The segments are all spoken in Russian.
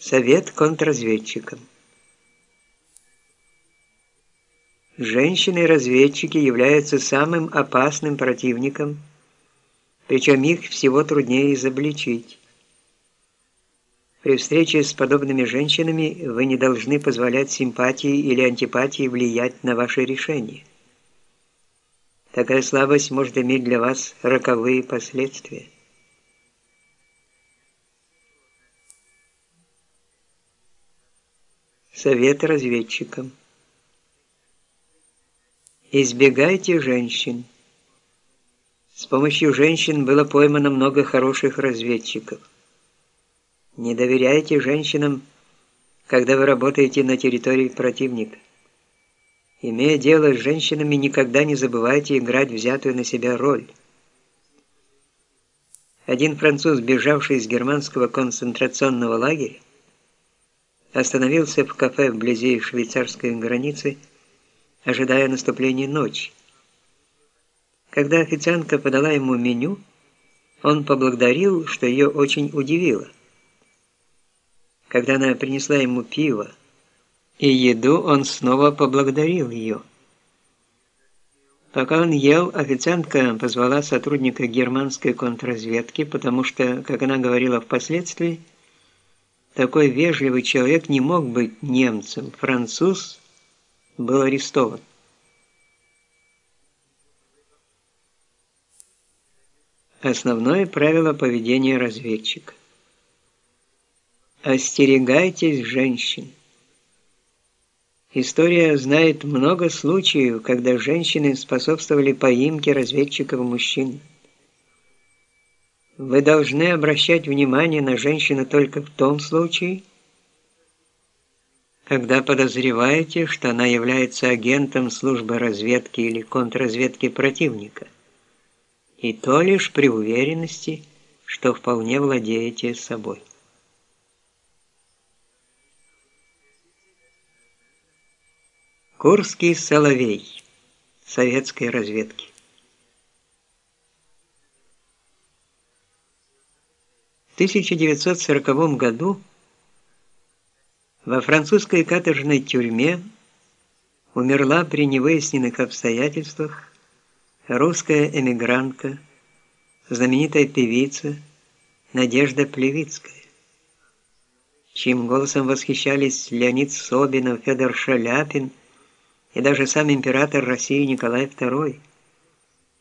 Совет контрразведчикам. Женщины-разведчики являются самым опасным противником, причем их всего труднее изобличить. При встрече с подобными женщинами вы не должны позволять симпатии или антипатии влиять на ваши решения. Такая слабость может иметь для вас роковые последствия. Совет разведчикам. Избегайте женщин. С помощью женщин было поймано много хороших разведчиков. Не доверяйте женщинам, когда вы работаете на территории противника. Имея дело с женщинами, никогда не забывайте играть взятую на себя роль. Один француз, бежавший из германского концентрационного лагеря, остановился в кафе вблизи швейцарской границы, ожидая наступления ночи. Когда официантка подала ему меню, он поблагодарил, что ее очень удивило – когда она принесла ему пиво и еду, он снова поблагодарил ее. Пока он ел, официантка позвала сотрудника германской контрразведки, потому что, как она говорила впоследствии, такой вежливый человек не мог быть немцем. Француз был арестован. Основное правило поведения разведчика. Остерегайтесь женщин. История знает много случаев, когда женщины способствовали поимке разведчиков мужчин. Вы должны обращать внимание на женщину только в том случае, когда подозреваете, что она является агентом службы разведки или контрразведки противника, и то лишь при уверенности, что вполне владеете собой. Курский соловей советской разведки. 1940 году во французской каторжной тюрьме умерла при невыясненных обстоятельствах русская эмигрантка, знаменитая певица Надежда Плевицкая чьим голосом восхищались Леонид Собинов, Федор Шаляпин и даже сам император России Николай II,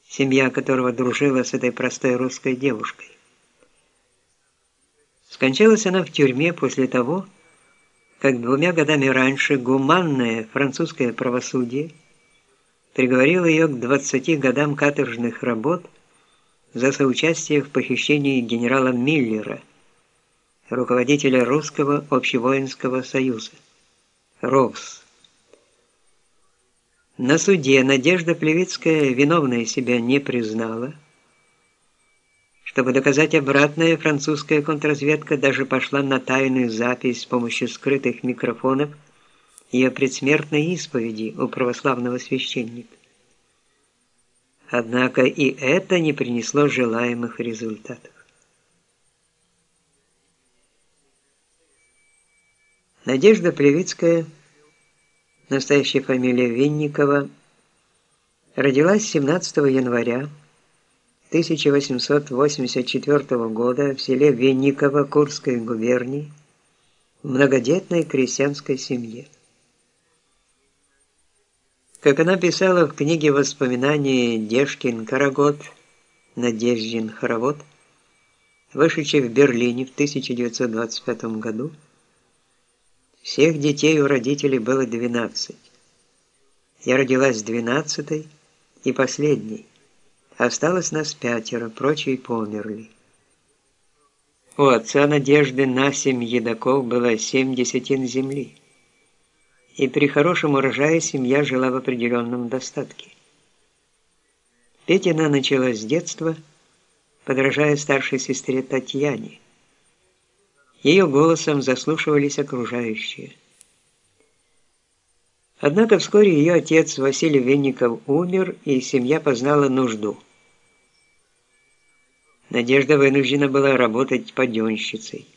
семья которого дружила с этой простой русской девушкой. Скончалась она в тюрьме после того, как двумя годами раньше гуманное французское правосудие приговорило ее к 20 годам каторжных работ за соучастие в похищении генерала Миллера, руководителя Русского общевоинского союза, РОВС. На суде Надежда Плевицкая виновная себя не признала. Чтобы доказать обратное, французская контрразведка даже пошла на тайную запись с помощью скрытых микрофонов ее предсмертной исповеди у православного священника. Однако и это не принесло желаемых результатов. Надежда Плевицкая – настоящая фамилия Винникова, родилась 17 января 1884 года в селе Винниково Курской губернии в многодетной крестьянской семье. Как она писала в книге воспоминаний Дешкин Карагод, Надеждин хоровод, вышедшей в Берлине в 1925 году, всех детей у родителей было 12. Я родилась двенадцатой и последней. Осталось нас пятеро, прочие померли. У отца Надежды на семь едоков было семь десятин земли. И при хорошем урожае семья жила в определенном достатке. Петина начала с детства, подражая старшей сестре Татьяне. Ее голосом заслушивались окружающие. Однако вскоре ее отец Василий Венников умер, и семья познала нужду. Надежда вынуждена была работать паденщицей.